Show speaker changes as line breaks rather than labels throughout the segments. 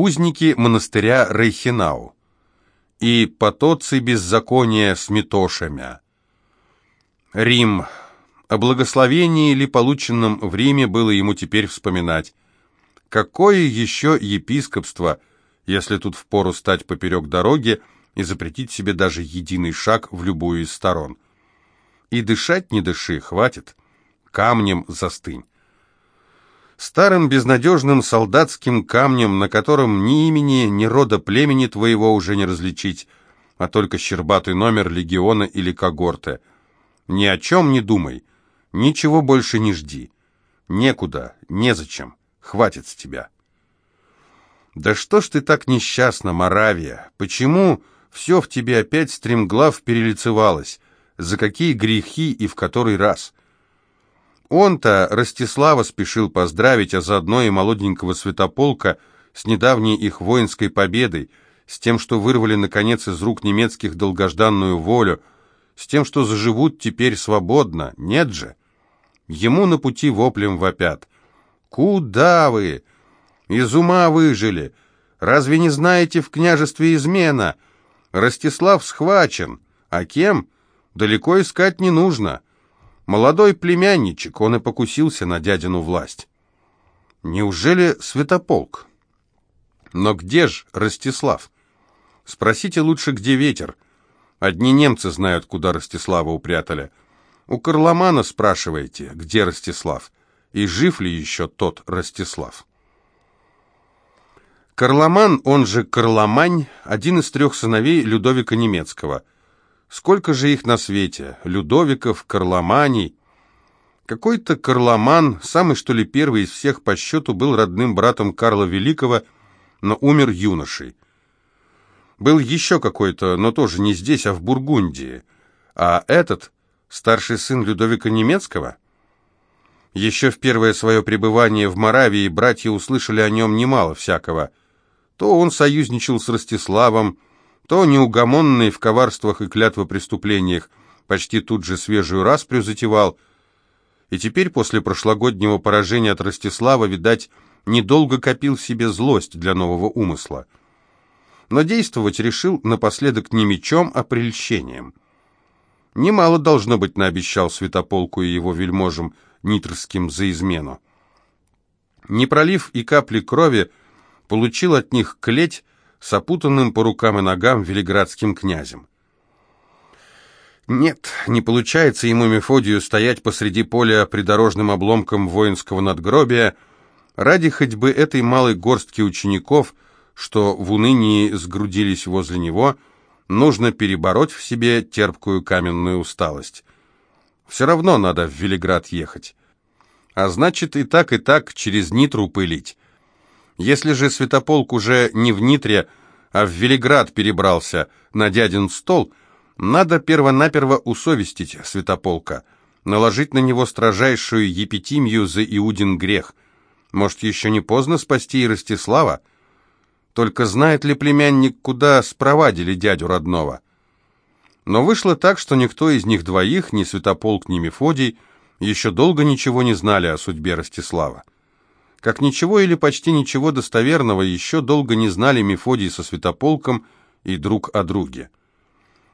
узники монастыря Рейхенау и потоцы беззакония с метошами. Рим. О благословении ли полученном в Риме было ему теперь вспоминать. Какое еще епископство, если тут впору стать поперек дороги и запретить себе даже единый шаг в любую из сторон? И дышать не дыши, хватит. Камнем застынь. Старым безнадежным солдатским камнем, на котором ни имени, ни рода племени твоего уже не различить, а только щербатый номер легиона или когорты. Ни о чем не думай, ничего больше не жди. Некуда, незачем, хватит с тебя. Да что ж ты так несчастна, Моравия? Почему все в тебе опять стремглав перелицевалось? За какие грехи и в который раз? Он-то Ростислава спешил поздравить, а заодно и молоденького святополка с недавней их воинской победой, с тем, что вырвали, наконец, из рук немецких долгожданную волю, с тем, что заживут теперь свободно. Нет же. Ему на пути воплем вопят. «Куда вы? Из ума выжили! Разве не знаете в княжестве измена? Ростислав схвачен. А кем? Далеко искать не нужно». Молодой племянничек, он и покусился на дядину власть. Неужели Святополк? Но где ж Ростислав? Спросите лучше, где ветер. Одни немцы знают, куда Ростислава упрятали. У Карломана спрашиваете, где Ростислав, и жив ли еще тот Ростислав. Карломан, он же Карломань, один из трех сыновей Людовика Немецкого – Сколько же их на свете? Людовиков, Карломаний. Какой-то Карломан, самый что ли первый из всех по счету, был родным братом Карла Великого, но умер юношей. Был еще какой-то, но тоже не здесь, а в Бургундии. А этот, старший сын Людовика Немецкого? Еще в первое свое пребывание в Моравии братья услышали о нем немало всякого. То он союзничал с Ростиславом, то неугомонный в коварствах и клятвопреступлениях почти тут же свежую распрю затевал, и теперь после прошлогоднего поражения от Ростислава, видать, недолго копил себе злость для нового умысла. Но действовать решил напоследок не мечом, а прельщением. Немало должно быть наобещал Святополку и его вельможам Нитрским за измену. Не пролив и капли крови, получил от них клеть, с опутанным по рукам и ногам велиградским князем. Нет, не получается ему Мефодию стоять посреди поля придорожным обломком воинского надгробия ради хоть бы этой малой горстки учеников, что в унынии сгрудились возле него, нужно перебороть в себе терпкую каменную усталость. Все равно надо в Велиград ехать. А значит, и так, и так через Нитру пылить. Если же Святополк уже не в Нитре, а в Велиград перебрался на дядин стол, надо первонаперво усовестить Святополка, наложить на него строжайшую епитимию за Иудин грех. Может, еще не поздно спасти и Ростислава? Только знает ли племянник, куда спровадили дядю родного? Но вышло так, что никто из них двоих, ни Святополк, ни Мефодий, еще долго ничего не знали о судьбе Ростислава. Как ничего или почти ничего достоверного еще долго не знали Мефодий со Святополком и друг о друге.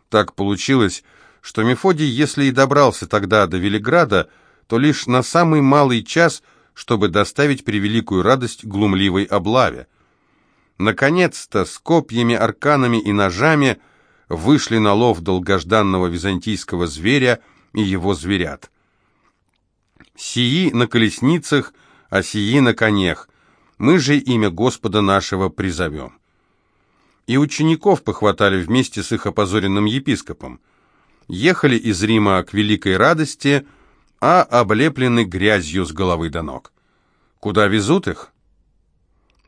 Так получилось, что Мефодий, если и добрался тогда до Велиграда, то лишь на самый малый час, чтобы доставить превеликую радость глумливой облаве. Наконец-то с копьями, арканами и ножами вышли на лов долгожданного византийского зверя и его зверят. Сии на колесницах – а сии на конях. Мы же имя Господа нашего призовем». И учеников похватали вместе с их опозоренным епископом. Ехали из Рима к великой радости, а облеплены грязью с головы до ног. Куда везут их?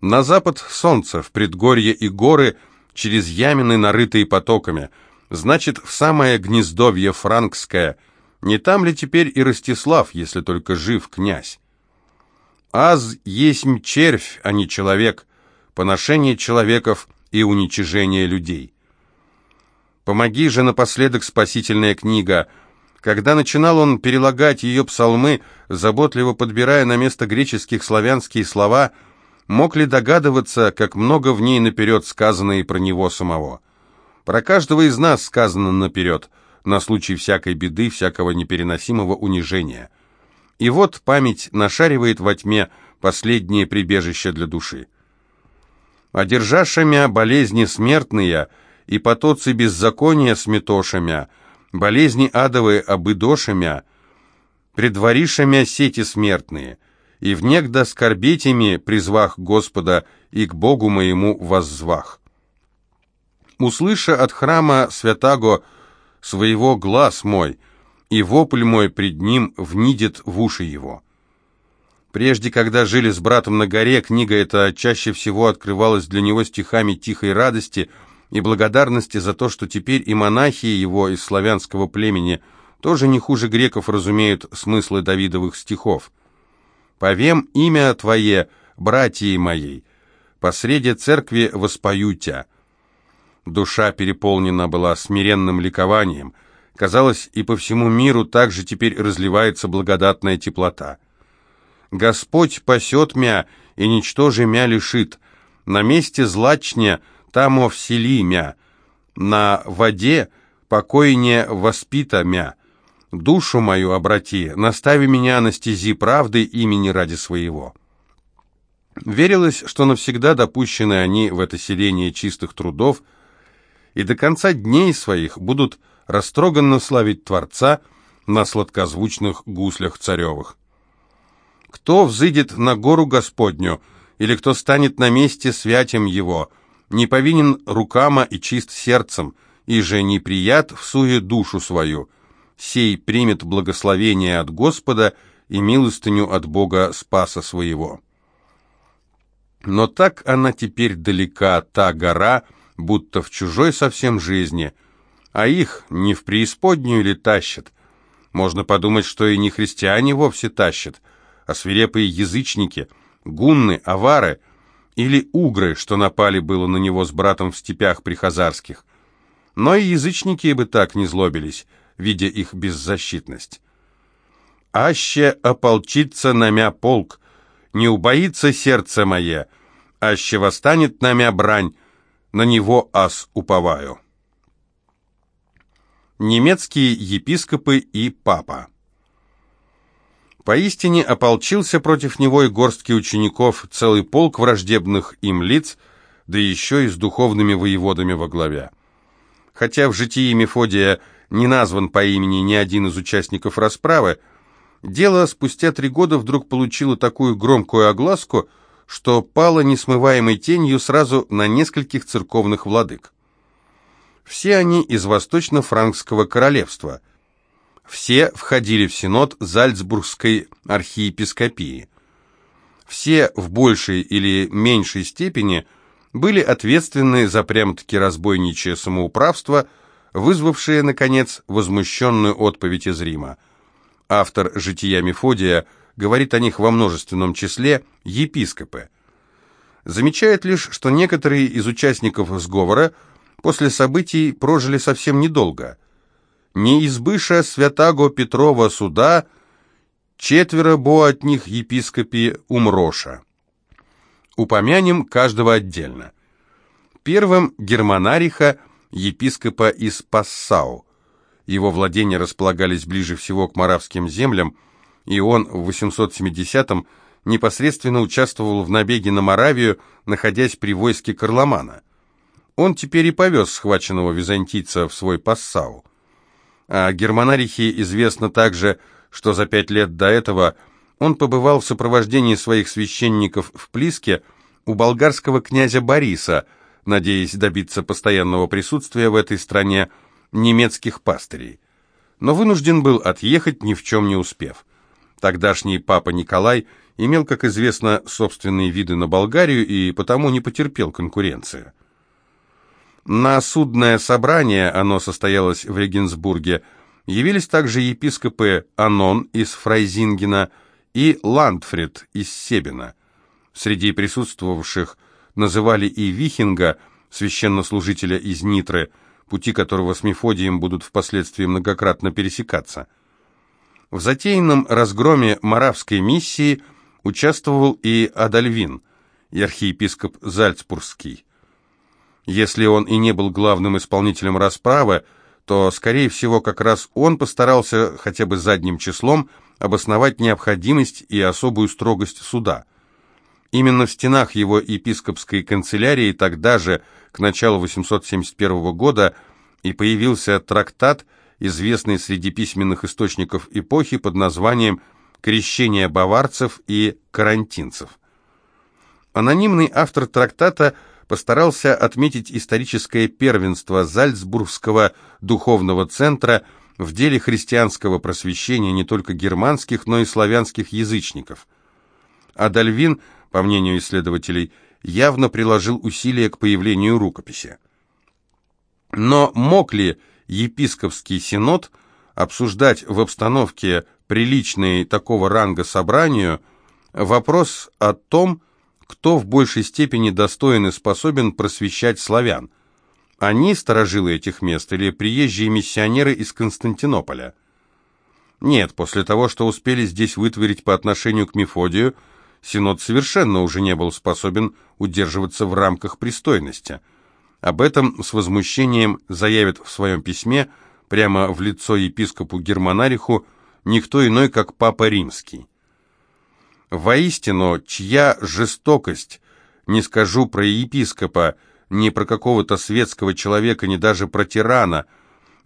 На запад солнце, в предгорье и горы, через ямины, нарытые потоками. Значит, в самое гнездовье франкское. Не там ли теперь и Ростислав, если только жив князь? Аз есть червь, а не человек, поношение человеков и уничижение людей. Помоги же напоследок спасительная книга. Когда начинал он перелагать ее псалмы, заботливо подбирая на место греческих славянские слова, мог ли догадываться, как много в ней наперед сказано и про него самого? Про каждого из нас сказано наперед, на случай всякой беды, всякого непереносимого унижения. И вот память нашаривает во тьме последнее прибежище для души. «Одержашамя болезни смертные, и потоцы беззакония сметошамя, болезни адовые обыдошамя, предваришамя сети смертные, и внегда скорбетями призвах Господа и к Богу моему воззвах. Услыша от храма святаго своего глаз мой, и вопль мой пред ним внидет в уши его». Прежде, когда жили с братом на горе, книга эта чаще всего открывалась для него стихами тихой радости – и благодарности за то, что теперь и монахи его из славянского племени тоже не хуже греков разумеют смыслы Давидовых стихов. «Повем имя Твое, братьей моей, посреди церкви воспою Тя». Душа переполнена была смиренным ликованием. Казалось, и по всему миру также теперь разливается благодатная теплота. «Господь пасет мя, и ничтоже мя лишит. На месте злачня — тамо всели мя, на воде покойне воспита мя. Душу мою обрати, настави меня на стези правды имени ради своего». Верилось, что навсегда допущены они в это селение чистых трудов и до конца дней своих будут растроганно славить Творца на сладкозвучных гуслях царевых. Кто взыдет на гору Господню, или кто станет на месте святем его, не повинен рукама и чист сердцем, и же неприят в суе душу свою. Сей примет благословение от Господа и милостыню от Бога Спаса своего. Но так она теперь далека, та гора, будто в чужой совсем жизни, а их не в преисподнюю ли тащат. Можно подумать, что и не христиане вовсе тащат, а свирепые язычники, гунны, авары — или угры, что напали было на него с братом в степях прихазарских. Но и язычники бы так не злобились, видя их беззащитность. «Аще ополчится намя полк, не убоится сердце мое, аще восстанет намя брань, на него ас уповаю». Немецкие епископы и папа Поистине ополчился против него и горстки учеников, целый полк враждебных им лиц, да еще и с духовными воеводами во главе. Хотя в житии Мефодия не назван по имени ни один из участников расправы, дело спустя три года вдруг получило такую громкую огласку, что пало несмываемой тенью сразу на нескольких церковных владык. Все они из Восточно-Франкского королевства – все входили в синод Зальцбургской архиепископии. Все в большей или меньшей степени были ответственны за прям-таки разбойничье самоуправство, вызвавшее, наконец, возмущенную отповедь из Рима. Автор «Жития Мефодия» говорит о них во множественном числе епископы. Замечает лишь, что некоторые из участников сговора после событий прожили совсем недолго – не избыша святаго Петрова суда, четверо бо от них епископи умроша. Упомянем каждого отдельно. Первым Германариха, епископа из Пассау. Его владения располагались ближе всего к моравским землям, и он в 870-м непосредственно участвовал в набеге на Моравию, находясь при войске Карломана. Он теперь и повез схваченного византийца в свой Пассау. О Германарихе известно также, что за пять лет до этого он побывал в сопровождении своих священников в Плиске у болгарского князя Бориса, надеясь добиться постоянного присутствия в этой стране немецких пастырей. Но вынужден был отъехать, ни в чем не успев. Тогдашний папа Николай имел, как известно, собственные виды на Болгарию и потому не потерпел конкуренции. На судное собрание, оно состоялось в Регенсбурге, явились также епископы Анон из Фрайзингена и Ландфрид из Себина. Среди присутствовавших называли и Вихинга, священнослужителя из Нитры, пути которого с Мефодием будут впоследствии многократно пересекаться. В затеянном разгроме Моравской миссии участвовал и Адальвин. и архиепископ Зальцбургский. Если он и не был главным исполнителем расправы, то, скорее всего, как раз он постарался хотя бы задним числом обосновать необходимость и особую строгость суда. Именно в стенах его епископской канцелярии тогда же, к началу 871 года, и появился трактат, известный среди письменных источников эпохи под названием «Крещение баварцев и карантинцев». Анонимный автор трактата – постарался отметить историческое первенство Зальцбургского духовного центра в деле христианского просвещения не только германских, но и славянских язычников. Адальвин, по мнению исследователей, явно приложил усилия к появлению рукописи. Но мог ли епископский синод обсуждать в обстановке приличной такого ранга собранию вопрос о том, кто в большей степени достоин и способен просвещать славян. Они, сторожилы этих мест, или приезжие миссионеры из Константинополя? Нет, после того, что успели здесь вытворить по отношению к Мефодию, Синод совершенно уже не был способен удерживаться в рамках пристойности. Об этом с возмущением заявит в своем письме прямо в лицо епископу Германариху никто иной, как Папа Римский. Воистину, чья жестокость, не скажу про епископа, не про какого-то светского человека, не даже про тирана,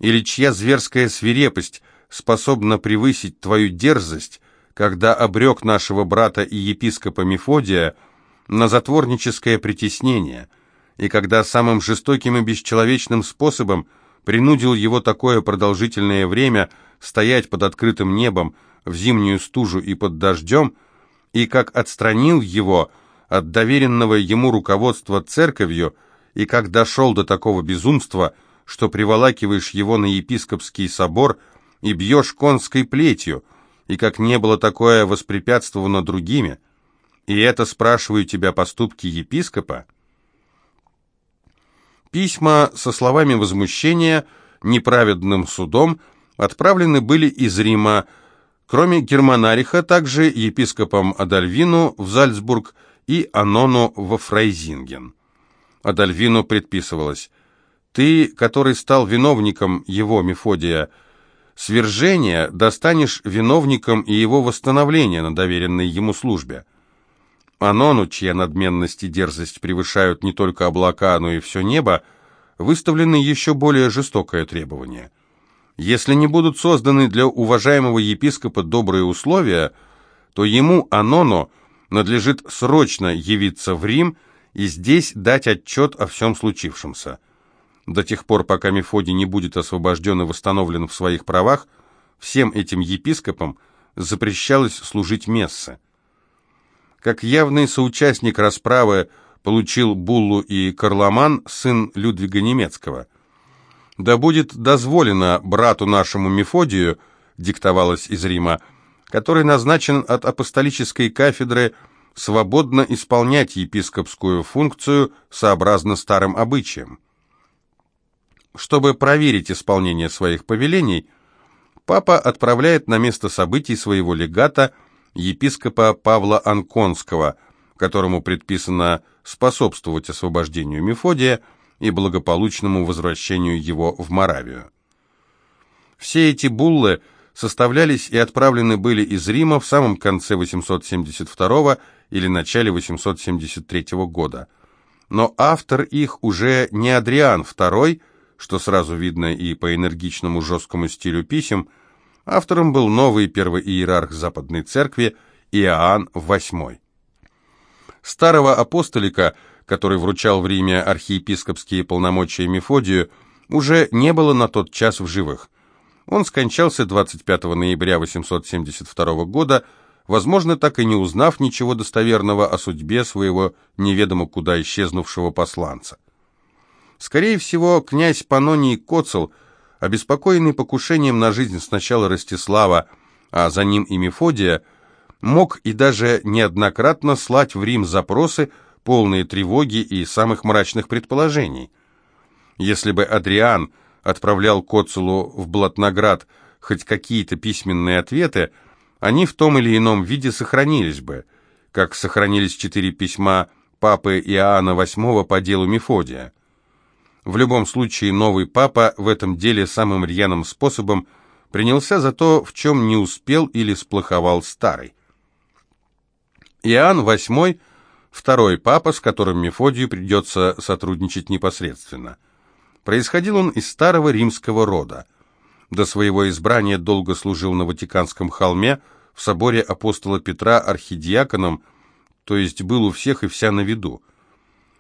или чья зверская свирепость способна превысить твою дерзость, когда обрек нашего брата и епископа Мефодия на затворническое притеснение, и когда самым жестоким и бесчеловечным способом принудил его такое продолжительное время стоять под открытым небом, в зимнюю стужу и под дождем, и как отстранил его от доверенного ему руководства церковью, и как дошел до такого безумства, что приволакиваешь его на епископский собор и бьешь конской плетью, и как не было такое воспрепятствовано другими. И это, спрашиваю тебя, поступки епископа? Письма со словами возмущения неправедным судом отправлены были из Рима Кроме Германариха, также епископом Адальвину в Зальцбург и Анону во Фрайзинген. Адальвину предписывалось «Ты, который стал виновником его, Мефодия, свержения, достанешь виновником и его восстановления на доверенной ему службе». Анону, чья надменность и дерзость превышают не только облака, но и все небо, выставлены еще более жестокое требование – если не будут созданы для уважаемого епископа добрые условия, то ему, Аноно, надлежит срочно явиться в Рим и здесь дать отчет о всем случившемся. До тех пор, пока Мефодий не будет освобожден и восстановлен в своих правах, всем этим епископам запрещалось служить мессы. Как явный соучастник расправы получил Буллу и Карломан, сын Людвига Немецкого – «Да будет дозволено брату нашему Мефодию», диктовалось из Рима, который назначен от апостолической кафедры свободно исполнять епископскую функцию сообразно старым обычаям. Чтобы проверить исполнение своих повелений, папа отправляет на место событий своего легата епископа Павла Анконского, которому предписано способствовать освобождению Мефодия, и благополучному возвращению его в Моравию. Все эти буллы составлялись и отправлены были из Рима в самом конце 872 или начале 873 года. Но автор их уже не Адриан II, что сразу видно и по энергичному жесткому стилю писем, автором был новый первый иерарх Западной Церкви Иоанн VIII. Старого апостолика – который вручал в Риме архиепископские полномочия Мефодию, уже не было на тот час в живых. Он скончался 25 ноября 872 года, возможно, так и не узнав ничего достоверного о судьбе своего неведомо куда исчезнувшего посланца. Скорее всего, князь Паноний Коцел, обеспокоенный покушением на жизнь сначала Ростислава, а за ним и Мефодия, мог и даже неоднократно слать в Рим запросы полные тревоги и самых мрачных предположений. Если бы Адриан отправлял Коцелу в Блатноград хоть какие-то письменные ответы, они в том или ином виде сохранились бы, как сохранились четыре письма папы Иоанна VIII по делу Мефодия. В любом случае, новый папа в этом деле самым рьяным способом принялся за то, в чем не успел или сплоховал старый. Иоанн VIII – второй папа, с которым Мефодию придется сотрудничать непосредственно. Происходил он из старого римского рода. До своего избрания долго служил на Ватиканском холме, в соборе апостола Петра архидиаконом, то есть был у всех и вся на виду.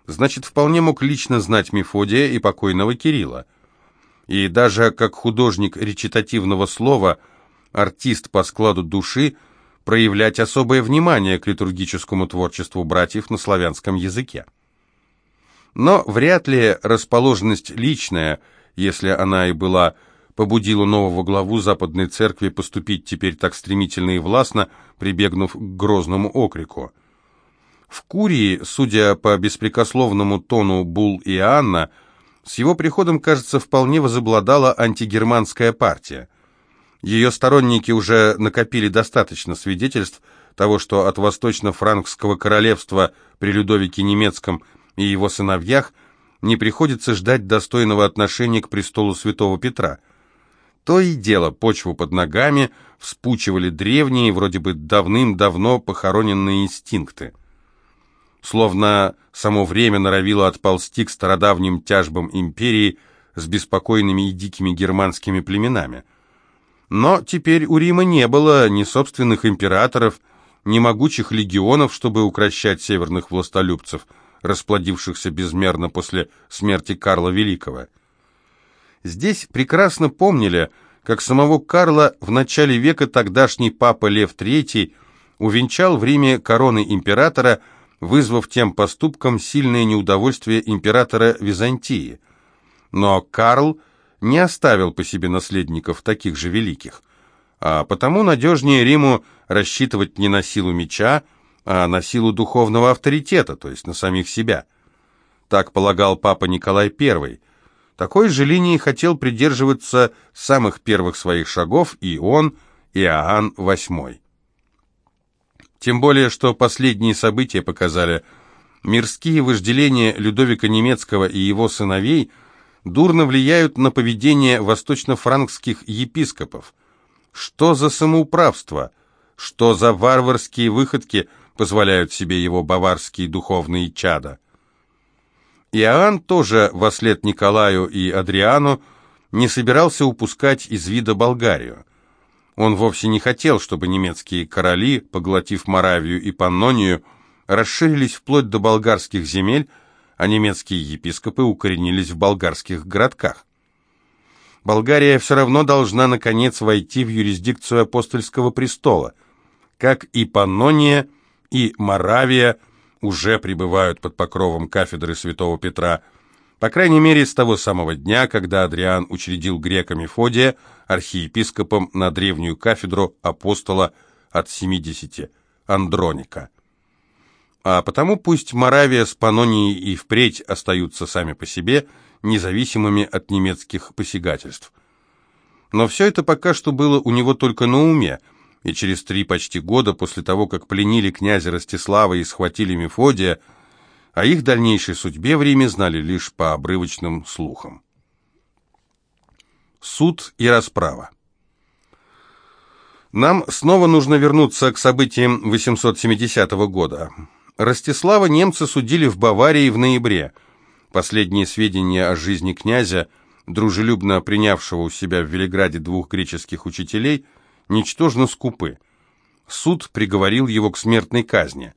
Значит, вполне мог лично знать Мефодия и покойного Кирилла. И даже как художник речитативного слова, артист по складу души, проявлять особое внимание к литургическому творчеству братьев на славянском языке. Но вряд ли расположенность личная, если она и была, побудила нового главу Западной Церкви поступить теперь так стремительно и властно, прибегнув к грозному окрику. В Курии, судя по беспрекословному тону Бул и Анна, с его приходом, кажется, вполне возобладала антигерманская партия. Ее сторонники уже накопили достаточно свидетельств того, что от восточно-франкского королевства при Людовике Немецком и его сыновьях не приходится ждать достойного отношения к престолу святого Петра. То и дело, почву под ногами вспучивали древние, вроде бы давным-давно похороненные инстинкты словно само время норовило отползти к стародавним тяжбам империи с беспокойными и дикими германскими племенами. Но теперь у Рима не было ни собственных императоров, ни могучих легионов, чтобы укращать северных властолюбцев, расплодившихся безмерно после смерти Карла Великого. Здесь прекрасно помнили, как самого Карла в начале века тогдашний папа Лев III увенчал в Риме короны императора – вызвав тем поступком сильное неудовольствие императора Византии. Но Карл не оставил по себе наследников таких же великих, а потому надежнее Риму рассчитывать не на силу меча, а на силу духовного авторитета, то есть на самих себя. Так полагал папа Николай I. Такой же линии хотел придерживаться самых первых своих шагов и он, Иоанн VIII. Тем более, что последние события показали, мирские вожделения Людовика Немецкого и его сыновей дурно влияют на поведение восточно-франкских епископов. Что за самоуправство? Что за варварские выходки позволяют себе его баварские духовные чада? Иоанн тоже, во след Николаю и Адриану, не собирался упускать из вида Болгарию. Он вовсе не хотел, чтобы немецкие короли, поглотив Моравию и Паннонию, расширились вплоть до болгарских земель, а немецкие епископы укоренились в болгарских городках. Болгария все равно должна, наконец, войти в юрисдикцию апостольского престола, как и Паннония, и Моравия уже пребывают под покровом кафедры святого Петра, по крайней мере, с того самого дня, когда Адриан учредил грека Мефодия архиепископом на древнюю кафедру апостола от 70 Андроника. А потому пусть Моравия с Панонией и впредь остаются сами по себе, независимыми от немецких посягательств. Но все это пока что было у него только на уме, и через три почти года после того, как пленили князя Ростислава и схватили Мефодия, о их дальнейшей судьбе в Риме знали лишь по обрывочным слухам. Суд и расправа Нам снова нужно вернуться к событиям 870 года. Ростислава немцы судили в Баварии в ноябре. Последние сведения о жизни князя, дружелюбно принявшего у себя в Велиграде двух греческих учителей, ничтожно скупы. Суд приговорил его к смертной казни.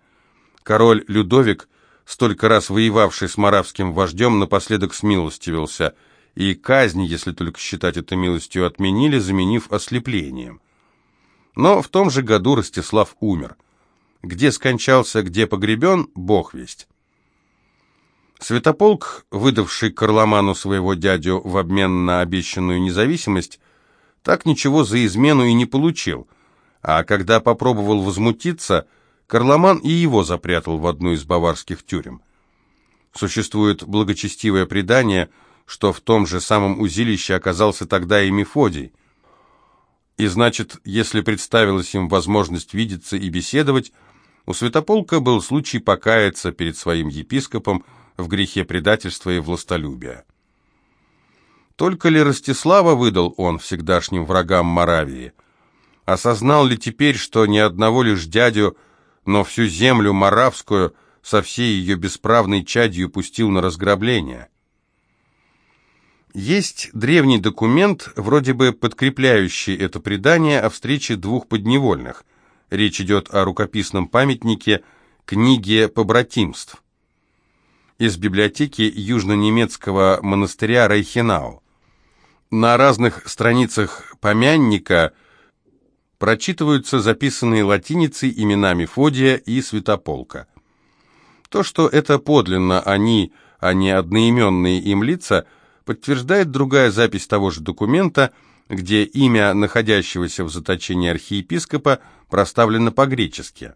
Король Людовик столько раз воевавший с маравским вождем, напоследок смилостивился, и казни, если только считать это милостью, отменили, заменив ослеплением. Но в том же году Ростислав умер. Где скончался, где погребен, бог весть. Святополк, выдавший Карломану своего дядю в обмен на обещанную независимость, так ничего за измену и не получил, а когда попробовал возмутиться – Карломан и его запрятал в одну из баварских тюрем. Существует благочестивое предание, что в том же самом узилище оказался тогда и Мефодий. И значит, если представилась им возможность видеться и беседовать, У Святополка был случай покаяться перед своим епископом в грехе предательства и властолюбия. Только ли Ростислава выдал он всегдашним врагам Моравии? Осознал ли теперь, что ни одного лишь дядю, но всю землю моравскую со всей ее бесправной чадью пустил на разграбление? Есть древний документ, вроде бы подкрепляющий это предание о встрече двух подневольных. Речь идет о рукописном памятнике книге побратимств из библиотеки южно-немецкого монастыря Рейхенау. На разных страницах помянника прочитываются записанные латиницей имена Мефодия и Святополка. То, что это подлинно они, а не одноименные им лица, подтверждает другая запись того же документа, где имя находящегося в заточении архиепископа проставлено по-гречески.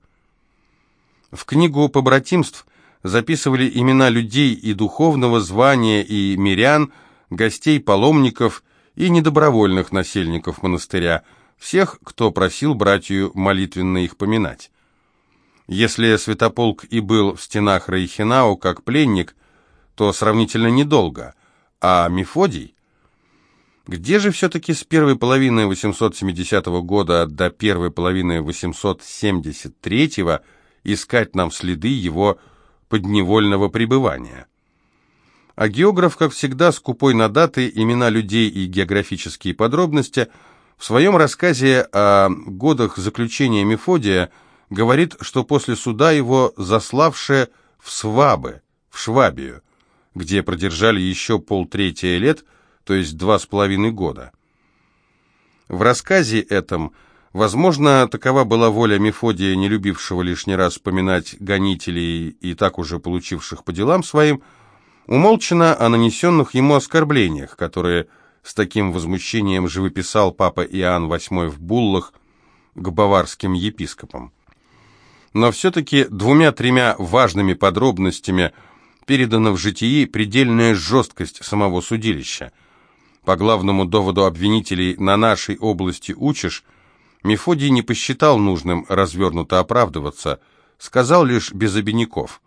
В книгу побратимств записывали имена людей и духовного звания, и мирян, гостей, паломников и недобровольных насельников монастыря, всех, кто просил братью молитвенно их поминать. Если Святополк и был в стенах Рейхенау как пленник, то сравнительно недолго, а Мефодий... Где же все-таки с первой половины 870 года до первой половины 873 искать нам следы его подневольного пребывания. А географ, как всегда, скупой на даты, имена людей и географические подробности, в своем рассказе о годах заключения Мефодия говорит, что после суда его заславшие в Свабы, в Швабию, где продержали еще полтретье лет, то есть два с половиной года. В рассказе этом – Возможно, такова была воля Мефодия, не любившего лишний раз вспоминать гонителей и так уже получивших по делам своим, умолчано о нанесенных ему оскорблениях, которые с таким возмущением живописал папа Иоанн VIII в буллах к баварским епископам. Но все-таки двумя-тремя важными подробностями передана в житии предельная жесткость самого судилища. По главному доводу обвинителей «на нашей области учишь» Мефодий не посчитал нужным развернуто оправдываться, сказал лишь без обиняков.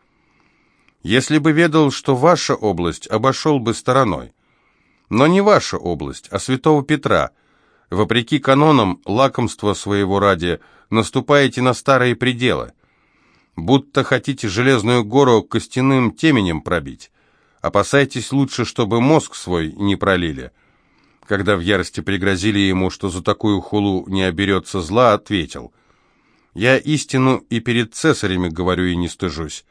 «Если бы ведал, что ваша область, обошел бы стороной. Но не ваша область, а святого Петра. Вопреки канонам, лакомства своего ради, наступаете на старые пределы. Будто хотите железную гору костяным теменем пробить. Опасайтесь лучше, чтобы мозг свой не пролили» когда в ярости пригрозили ему, что за такую хулу не оберется зла, ответил, «Я истину и перед цесарями говорю и не стыжусь.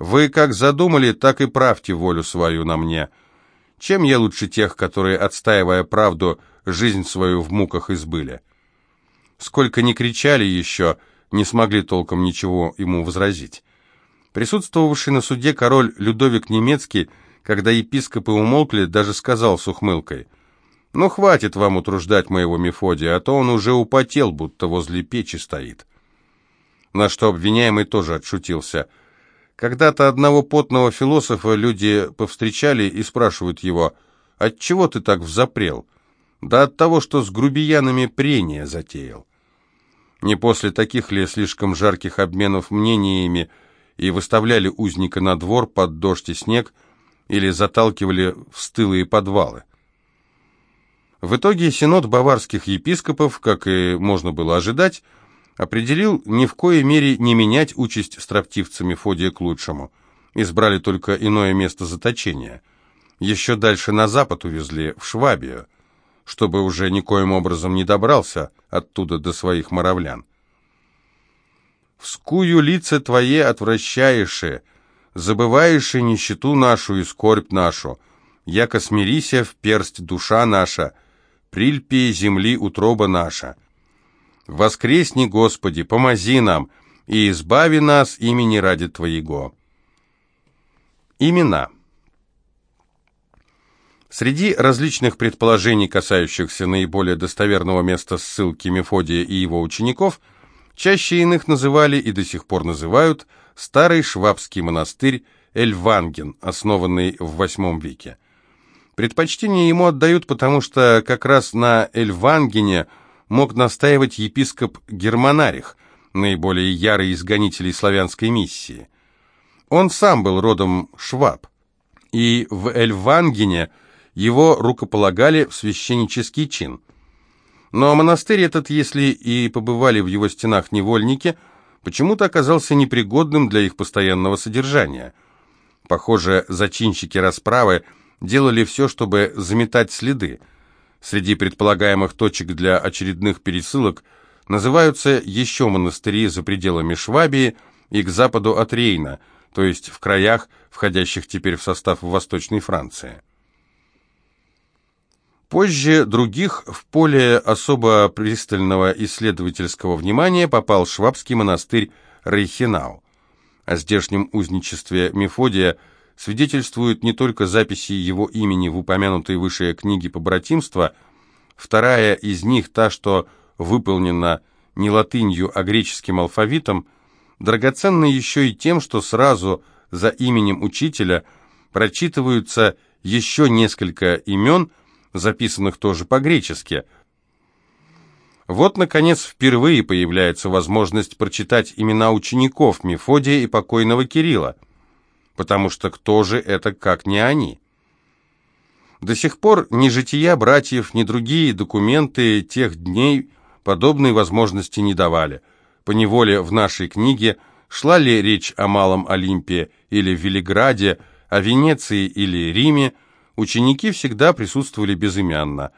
Вы как задумали, так и правьте волю свою на мне. Чем я лучше тех, которые, отстаивая правду, жизнь свою в муках избыли?» Сколько ни кричали еще, не смогли толком ничего ему возразить. Присутствовавший на суде король Людовик Немецкий, когда епископы умолкли, даже сказал с ухмылкой, ну, хватит вам утруждать моего Мефодия, а то он уже употел, будто возле печи стоит. На что обвиняемый тоже отшутился. Когда-то одного потного философа люди повстречали и спрашивают его, «Отчего ты так взапрел?» «Да от того, что с грубиянами прения затеял». Не после таких ли слишком жарких обменов мнениями и выставляли узника на двор под дождь и снег или заталкивали в стылые подвалы. В итоге Синод баварских епископов, как и можно было ожидать, определил ни в коей мере не менять участь строптивца Мефодия к лучшему. Избрали только иное место заточения. Еще дальше на запад увезли, в Швабию, чтобы уже никоим образом не добрался оттуда до своих моравлян. «Вскую лица твое отвращаеши, забываеши нищету нашу и скорбь нашу, яко смирися в персть душа наша», прильпи земли утроба наша. Воскресни, Господи, помози нам, и избави нас имени ради Твоего. Имена. Среди различных предположений, касающихся наиболее достоверного места ссылки Мефодия и его учеников, чаще иных называли и до сих пор называют старый швабский монастырь Эльванген, основанный в VIII веке. Предпочтение ему отдают, потому что как раз на Эльвангене мог настаивать епископ Германарих, наиболее ярый из гонителей славянской миссии. Он сам был родом шваб, и в Эльвангене его рукополагали в священнический чин. Но монастырь этот, если и побывали в его стенах невольники, почему-то оказался непригодным для их постоянного содержания. Похоже, зачинщики расправы делали все, чтобы заметать следы. Среди предполагаемых точек для очередных пересылок называются еще монастыри за пределами Швабии и к западу от Рейна, то есть в краях, входящих теперь в состав Восточной Франции. Позже других в поле особо пристального исследовательского внимания попал швабский монастырь Рейхенау. О здешнем узничестве Мефодия свидетельствуют не только записи его имени в упомянутой выше книге побратимства, вторая из них, та, что выполнена не латынью, а греческим алфавитом, драгоценна еще и тем, что сразу за именем учителя прочитываются еще несколько имен – записанных тоже по-гречески. Вот, наконец, впервые появляется возможность прочитать имена учеников Мефодия и покойного Кирилла, потому что кто же это, как не они? До сих пор ни жития братьев, ни другие документы тех дней подобной возможности не давали. По неволе в нашей книге шла ли речь о Малом Олимпе или Велиграде, о Венеции или Риме – ученики всегда присутствовали безымянно.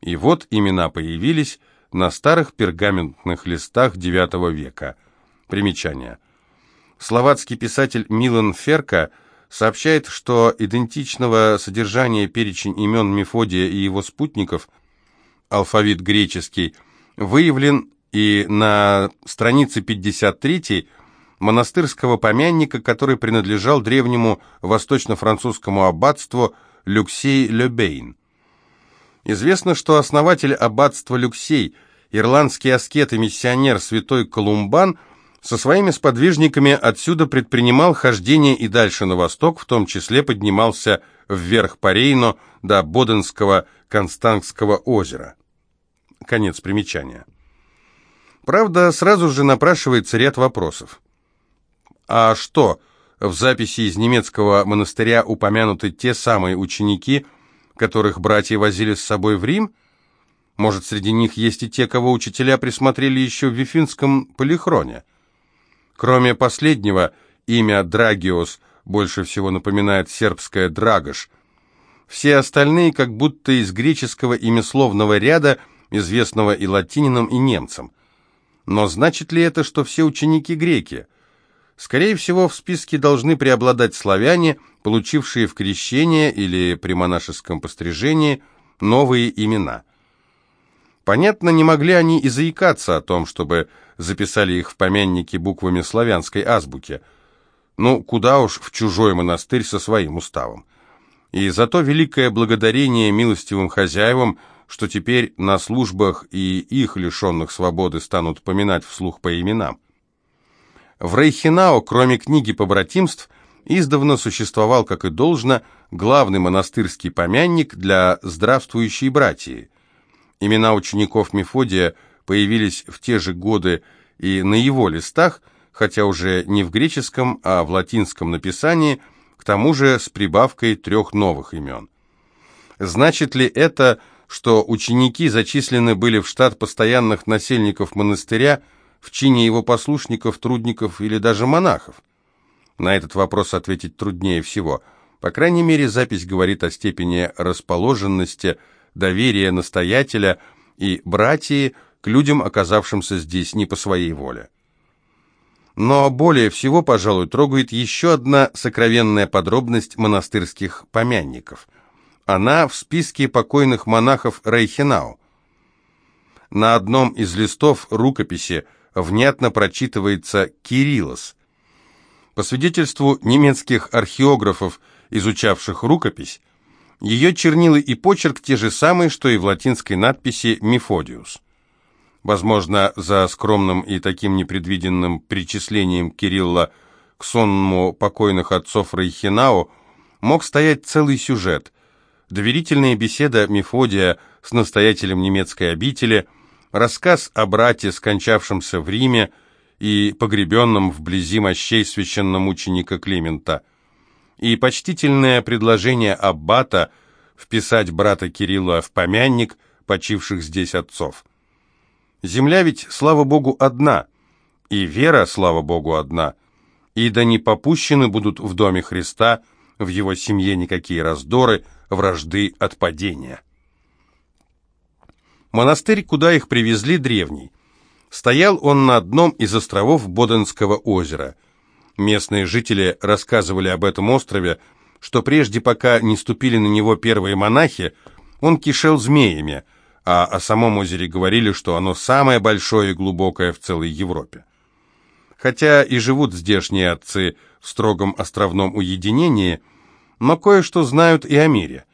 И вот имена появились на старых пергаментных листах IX века. Примечание. Словацкий писатель Милан Ферка сообщает, что идентичного содержания перечень имен Мефодия и его спутников, алфавит греческий, выявлен и на странице 53 монастырского помянника, который принадлежал древнему восточно-французскому аббатству Люксей Лебейн. Известно, что основатель аббатства Люксей, ирландский аскет и миссионер святой Колумбан, со своими сподвижниками отсюда предпринимал хождение и дальше на восток, в том числе поднимался вверх по Рейну до Боденского Константского озера. Конец примечания. Правда, сразу же напрашивается ряд вопросов. А что, в записи из немецкого монастыря упомянуты те самые ученики, которых братья возили с собой в Рим? Может, среди них есть и те, кого учителя присмотрели еще в Вифинском полихроне? Кроме последнего, имя Драгиос больше всего напоминает сербское «драгош». Все остальные как будто из греческого имясловного ряда, известного и латининам, и немцам. Но значит ли это, что все ученики греки – Скорее всего, в списке должны преобладать славяне, получившие в крещение или при монашеском пострижении новые имена. Понятно, не могли они и заикаться о том, чтобы записали их в помяннике буквами славянской азбуки. Ну, куда уж в чужой монастырь со своим уставом. И зато великое благодарение милостивым хозяевам, что теперь на службах и их лишенных свободы станут поминать вслух по именам. В Рейхенау, кроме книги побратимств, издавна существовал, как и должно, главный монастырский помянник для здравствующей братьи. Имена учеников Мефодия появились в те же годы и на его листах, хотя уже не в греческом, а в латинском написании, к тому же с прибавкой трех новых имен. Значит ли это, что ученики зачислены были в штат постоянных насельников монастыря, в чине его послушников, трудников или даже монахов? На этот вопрос ответить труднее всего. По крайней мере, запись говорит о степени расположенности, доверия настоятеля и братьи к людям, оказавшимся здесь не по своей воле. Но более всего, пожалуй, трогает еще одна сокровенная подробность монастырских помянников. Она в списке покойных монахов Рейхенау. На одном из листов рукописи – внятно прочитывается «Кириллос». По свидетельству немецких археографов, изучавших рукопись, ее чернилы и почерк те же самые, что и в латинской надписи «Мефодиус». Возможно, за скромным и таким непредвиденным причислением Кирилла к сонму покойных отцов Рейхенау мог стоять целый сюжет. Доверительная беседа Мефодия с настоятелем немецкой обители – рассказ о брате, скончавшемся в Риме, и погребенном вблизи мощей священномученика Климента, и почтительное предложение аббата вписать брата Кирилла в помянник почивших здесь отцов. Земля ведь, слава Богу, одна, и вера, слава Богу, одна, и да не попущены будут в доме Христа, в его семье никакие раздоры, вражды от падения. Монастырь, куда их привезли, древний. Стоял он на одном из островов Боденского озера. Местные жители рассказывали об этом острове, что прежде, пока не ступили на него первые монахи, он кишел змеями, а о самом озере говорили, что оно самое большое и глубокое в целой Европе. Хотя и живут здешние отцы в строгом островном уединении, но кое-что знают и о мире.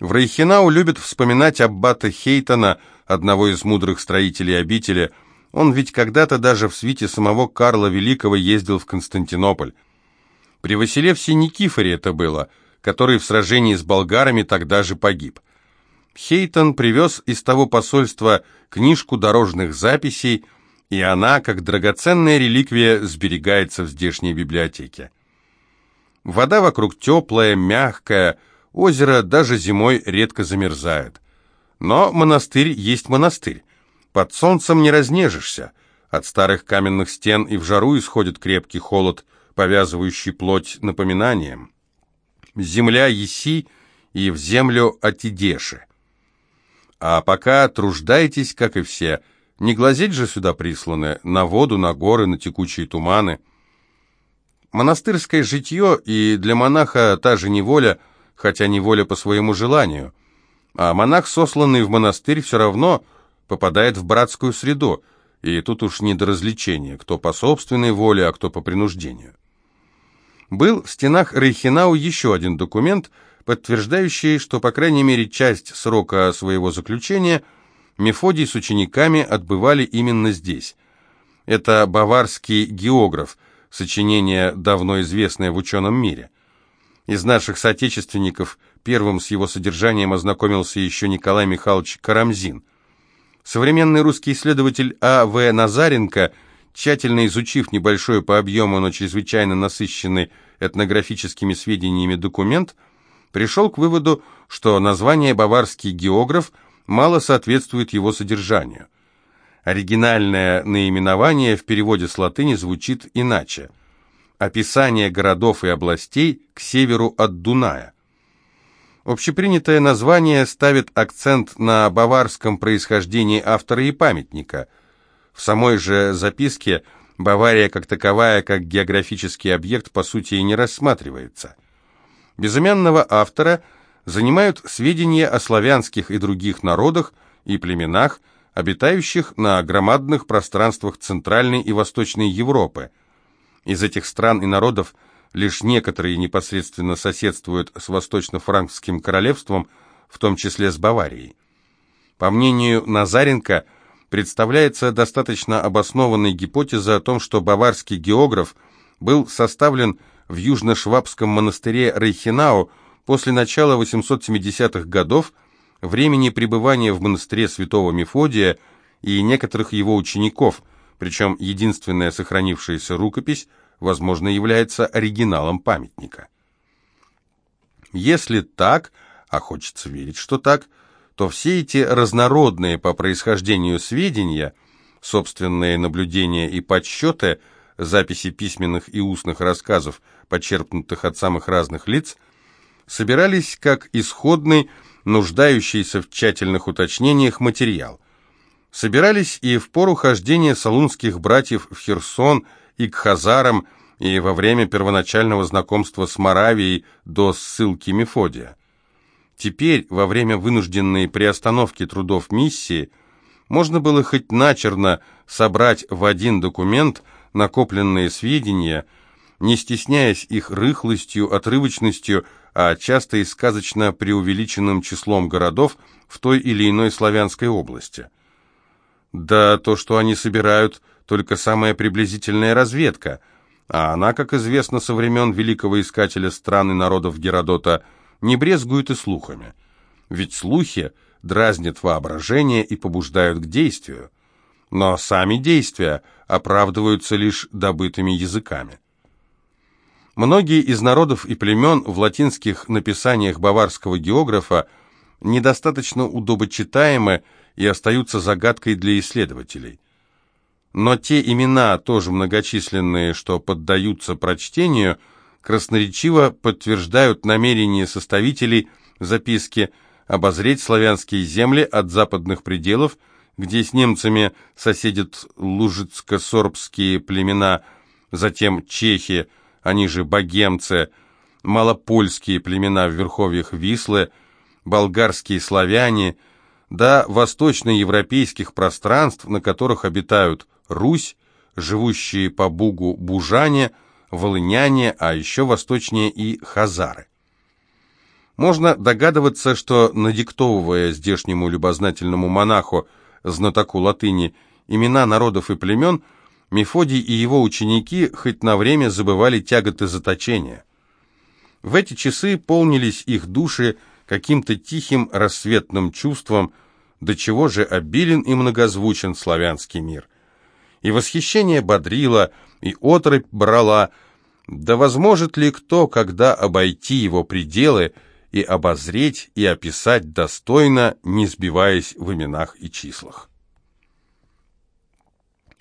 В Рейхенау любят вспоминать аббата Хейтона, одного из мудрых строителей обители. Он ведь когда-то даже в свите самого Карла Великого ездил в Константинополь. При Василевсе Никифоре это было, который в сражении с болгарами тогда же погиб. Хейтон привез из того посольства книжку дорожных записей, и она, как драгоценная реликвия, сберегается в здешней библиотеке. Вода вокруг теплая, мягкая, озеро даже зимой редко замерзает. Но монастырь есть монастырь. Под солнцем не разнежишься. От старых каменных стен и в жару исходит крепкий холод, повязывающий плоть напоминанием. Земля еси и в землю отидеши. А пока труждайтесь, как и все, не глазеть же сюда присланы, на воду, на горы, на текучие туманы. Монастырское житье и для монаха та же неволя, хотя неволя по своему желанию. А монах, сосланный в монастырь, все равно попадает в братскую среду, и тут уж не до развлечения, кто по собственной воле, а кто по принуждению. Был в стенах Рейхенау еще один документ – подтверждающие, что, по крайней мере, часть срока своего заключения Мефодий с учениками отбывали именно здесь. Это баварский географ, сочинение, давно известное в ученом мире. Из наших соотечественников первым с его содержанием ознакомился еще Николай Михайлович Карамзин. Современный русский исследователь А.В. Назаренко, тщательно изучив небольшой по объему, но чрезвычайно насыщенный этнографическими сведениями документ, пришел к выводу, что название «баварский географ» мало соответствует его содержанию. Оригинальное наименование в переводе с латыни звучит иначе. Описание городов и областей к северу от Дуная. Общепринятое название ставит акцент на баварском происхождении автора и памятника. В самой же записке Бавария как таковая, как географический объект, по сути и не рассматривается безымянного автора занимают сведения о славянских и других народах и племенах, обитающих на громадных пространствах Центральной и Восточной Европы. Из этих стран и народов лишь некоторые непосредственно соседствуют с Восточно-Франкским королевством, в том числе с Баварией. По мнению Назаренко, представляется достаточно обоснованной гипотеза о том, что баварский географ был составлен в южно-швабском монастыре Рейхенау после начала 870-х годов, времени пребывания в монастыре святого Мефодия и некоторых его учеников, причем единственная сохранившаяся рукопись, возможно, является оригиналом памятника. Если так, а хочется верить, что так, то все эти разнородные по происхождению сведения, собственные наблюдения и подсчеты – записи письменных и устных рассказов, почерпнутых от самых разных лиц, собирались как исходный, нуждающийся в тщательных уточнениях материал. Собирались и в пору хождения салунских братьев в Херсон и к Хазарам, и во время первоначального знакомства с Моравией до ссылки Мефодия. Теперь, во время вынужденной приостановки трудов миссии, можно было хоть начерно собрать в один документ – накопленные сведения, не стесняясь их рыхлостью, отрывочностью, а часто и сказочно преувеличенным числом городов в той или иной славянской области. Да то, что они собирают, только самая приблизительная разведка, а она, как известно со времен великого искателя стран и народов Геродота, не брезгует и слухами. Ведь слухи дразнят воображение и побуждают к действию. но сами действия оправдываются лишь добытыми языками. Многие из народов и племен в латинских написаниях баварского географа недостаточно удобочитаемы и остаются загадкой для исследователей. Но те имена, тоже многочисленные, что поддаются прочтению, красноречиво подтверждают намерение составителей записки обозреть славянские земли от западных пределов, где с немцами соседят лужицко-сорбские племена, затем чехи, они же богемцы, малопольские племена в верховьях Вислы, болгарские славяне, до восточноевропейских пространств, на которых обитают Русь, живущие по Бугу бужане, волыняне, а еще восточнее и хазары. Можно догадываться, что, надиктовывая здешнему любознательному монаху, знатоку латыни, имена народов и племен, Мефодий и его ученики хоть на время забывали тяготы заточения. В эти часы полнились их души каким-то тихим рассветным чувством, до чего же обилен и многозвучен славянский мир. И восхищение бодрило, и отрыбь брала, да возможет ли кто, когда обойти его пределы, и обозреть, и описать достойно, не сбиваясь в именах и числах.